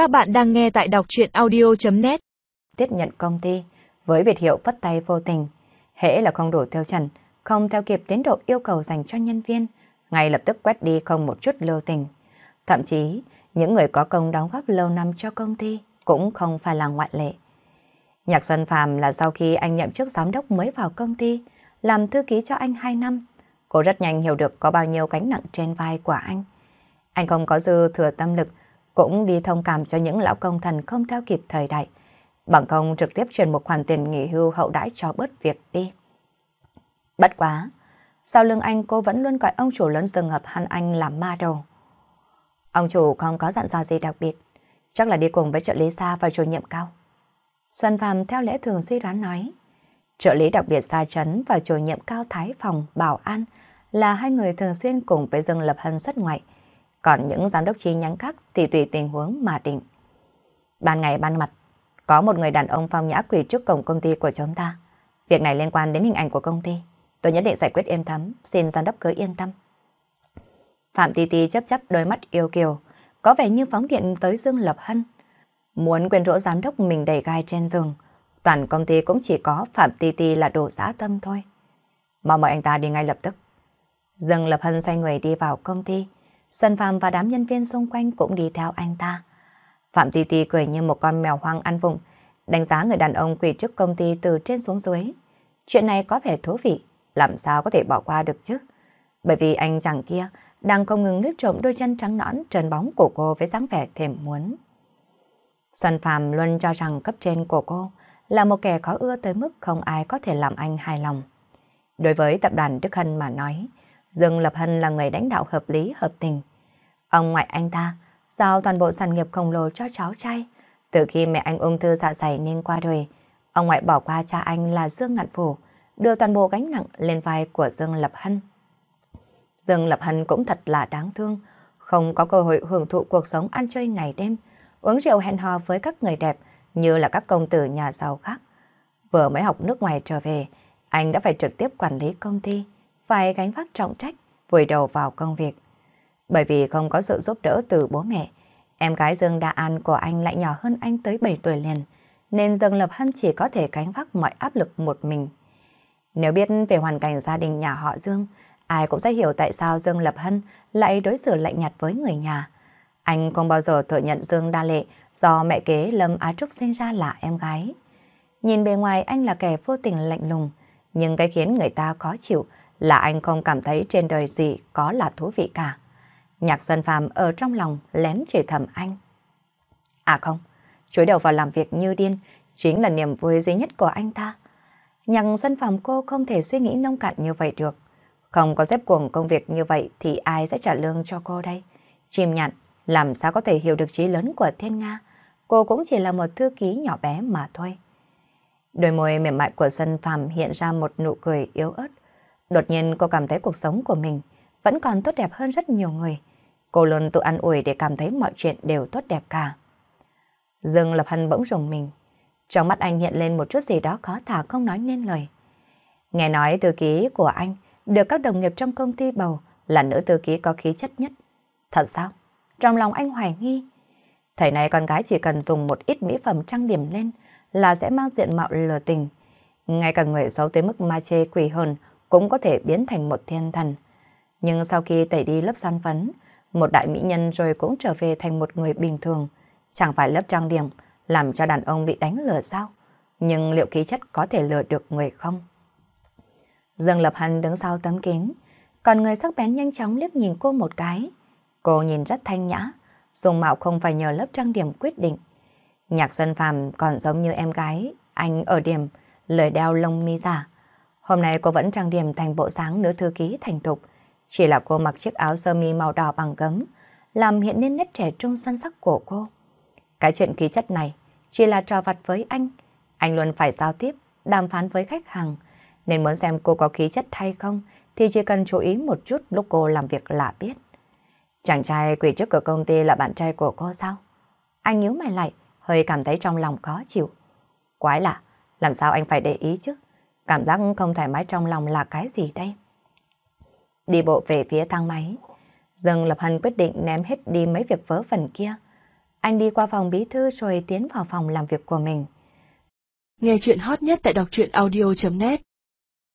Các bạn đang nghe tại đọc truyện audio.net Tiếp nhận công ty với biệt hiệu vất tay vô tình. Hễ là không đủ tiêu chuẩn, không theo kịp tiến độ yêu cầu dành cho nhân viên, ngay lập tức quét đi không một chút lưu tình. Thậm chí, những người có công đóng góp lâu năm cho công ty cũng không phải là ngoại lệ. Nhạc Xuân Phạm là sau khi anh nhậm chức giám đốc mới vào công ty, làm thư ký cho anh 2 năm. Cô rất nhanh hiểu được có bao nhiêu gánh nặng trên vai của anh. Anh không có dư thừa tâm lực, cũng đi thông cảm cho những lão công thần không theo kịp thời đại. Bằng không trực tiếp truyền một khoản tiền nghỉ hưu hậu đãi cho bớt việc đi. Bất quá, sau lưng anh cô vẫn luôn gọi ông chủ lớn rừng hợp hắn anh làm ma đầu. Ông chủ không có dặn dò gì đặc biệt, chắc là đi cùng với trợ lý xa và chủ nhiệm cao. Xuân Phạm theo lẽ thường suy đoán nói, trợ lý đặc biệt xa chấn và chủ nhiệm cao Thái Phòng Bảo An là hai người thường xuyên cùng với Dương Lập Hân xuất ngoại, còn những giám đốc chi nhánh khác thì tùy tình huống mà định. Ban ngày ban mặt, có một người đàn ông phong nhã quỳ trước cổng công ty của chúng ta. Việc này liên quan đến hình ảnh của công ty. Tôi nhất định giải quyết êm thấm, xin giám đốc cứ yên tâm. Phạm Ti Ti chấp chấp đôi mắt yêu kiều, có vẻ như phóng điện tới Dương Lập Hân. Muốn quên rỗ giám đốc mình đầy gai trên giường, toàn công ty cũng chỉ có Phạm Ti Ti là đồ giã tâm thôi. Mà mời anh ta đi ngay lập tức. Dương Lập Hân xoay người đi vào công ty, Xuân Phạm và đám nhân viên xung quanh cũng đi theo anh ta. Phạm Ti Ti cười như một con mèo hoang ăn vụng, đánh giá người đàn ông quỳ trước công ty từ trên xuống dưới. Chuyện này có vẻ thú vị, làm sao có thể bỏ qua được chứ? Bởi vì anh chàng kia đang không ngừng lướt trộm đôi chân trắng nõn trần bóng của cô với dáng vẻ thèm muốn. Xuân Phạm luôn cho rằng cấp trên của cô là một kẻ khó ưa tới mức không ai có thể làm anh hài lòng. Đối với tập đoàn Đức Hân mà nói, Dương Lập Hân là người đánh đạo hợp lý hợp tình. Ông ngoại anh ta giao toàn bộ sản nghiệp khổng lồ cho cháu trai. Từ khi mẹ anh ung thư dạ dày nên qua đời, ông ngoại bỏ qua cha anh là Dương Ngạn Phủ, đưa toàn bộ gánh nặng lên vai của Dương Lập Hân. Dương Lập Hân cũng thật là đáng thương, không có cơ hội hưởng thụ cuộc sống ăn chơi ngày đêm, uống rượu hẹn hò với các người đẹp như là các công tử nhà giàu khác. Vừa mới học nước ngoài trở về, anh đã phải trực tiếp quản lý công ty, phải gánh vác trọng trách, vùi đầu vào công việc. Bởi vì không có sự giúp đỡ từ bố mẹ, em gái Dương Đa An của anh lại nhỏ hơn anh tới 7 tuổi liền, nên Dương Lập Hân chỉ có thể gánh vác mọi áp lực một mình. Nếu biết về hoàn cảnh gia đình nhà họ Dương, ai cũng sẽ hiểu tại sao Dương Lập Hân lại đối xử lạnh nhạt với người nhà. Anh không bao giờ thừa nhận Dương Đa Lệ do mẹ kế Lâm Á Trúc sinh ra là em gái. Nhìn bề ngoài anh là kẻ vô tình lạnh lùng, nhưng cái khiến người ta khó chịu là anh không cảm thấy trên đời gì có là thú vị cả. Nhạc Xuân Phạm ở trong lòng lén chỉ thầm anh. À không, chối đầu vào làm việc như điên chính là niềm vui duy nhất của anh ta. Nhạc Xuân Phạm cô không thể suy nghĩ nông cạn như vậy được. Không có xếp cuồng công việc như vậy thì ai sẽ trả lương cho cô đây? Chim nhạn, làm sao có thể hiểu được trí lớn của Thiên Nga? Cô cũng chỉ là một thư ký nhỏ bé mà thôi. Đôi môi mềm mại của Xuân Phạm hiện ra một nụ cười yếu ớt. Đột nhiên cô cảm thấy cuộc sống của mình vẫn còn tốt đẹp hơn rất nhiều người. Cô luôn tự ăn ủi để cảm thấy mọi chuyện đều tốt đẹp cả. Dương Lập Hân bỗng rùng mình. Trong mắt anh hiện lên một chút gì đó khó thả không nói nên lời. Nghe nói thư ký của anh được các đồng nghiệp trong công ty bầu là nữ thư ký có khí chất nhất. Thật sao? Trong lòng anh hoài nghi. Thời này con gái chỉ cần dùng một ít mỹ phẩm trang điểm lên là sẽ mang diện mạo lừa tình. Ngay cả người xấu tới mức ma chê quỷ hồn cũng có thể biến thành một thiên thần. Nhưng sau khi tẩy đi lớp san phấn, một đại mỹ nhân rồi cũng trở về thành một người bình thường. Chẳng phải lớp trang điểm làm cho đàn ông bị đánh lừa sao? Nhưng liệu khí chất có thể lừa được người không? Dương Lập Hân đứng sau tấm kính, còn người sắc bén nhanh chóng liếc nhìn cô một cái. Cô nhìn rất thanh nhã, dùng mạo không phải nhờ lớp trang điểm quyết định. Nhạc Xuân Phạm còn giống như em gái, anh ở điểm, lời đeo lông mi giả. Hôm nay cô vẫn trang điểm thành bộ dáng nữ thư ký thành thục, chỉ là cô mặc chiếc áo sơ mi màu đỏ bằng gấm, làm hiện lên nét trẻ trung săn sắc của cô. Cái chuyện khí chất này chỉ là trò vặt với anh. Anh luôn phải giao tiếp, đàm phán với khách hàng. Nên muốn xem cô có khí chất hay không thì chỉ cần chú ý một chút lúc cô làm việc là biết. Chàng trai quỷ trước cửa công ty là bạn trai của cô sao? Anh nhíu mày lại, hơi cảm thấy trong lòng khó chịu. Quái lạ, làm sao anh phải để ý chứ? Cảm giác không thoải mái trong lòng là cái gì đây? Đi bộ về phía thang máy, Dương Lập Hân quyết định ném hết đi mấy việc vớ vẩn kia. Anh đi qua phòng bí thư rồi tiến vào phòng làm việc của mình. Nghe chuyện hot nhất tại đọc truyện audio.net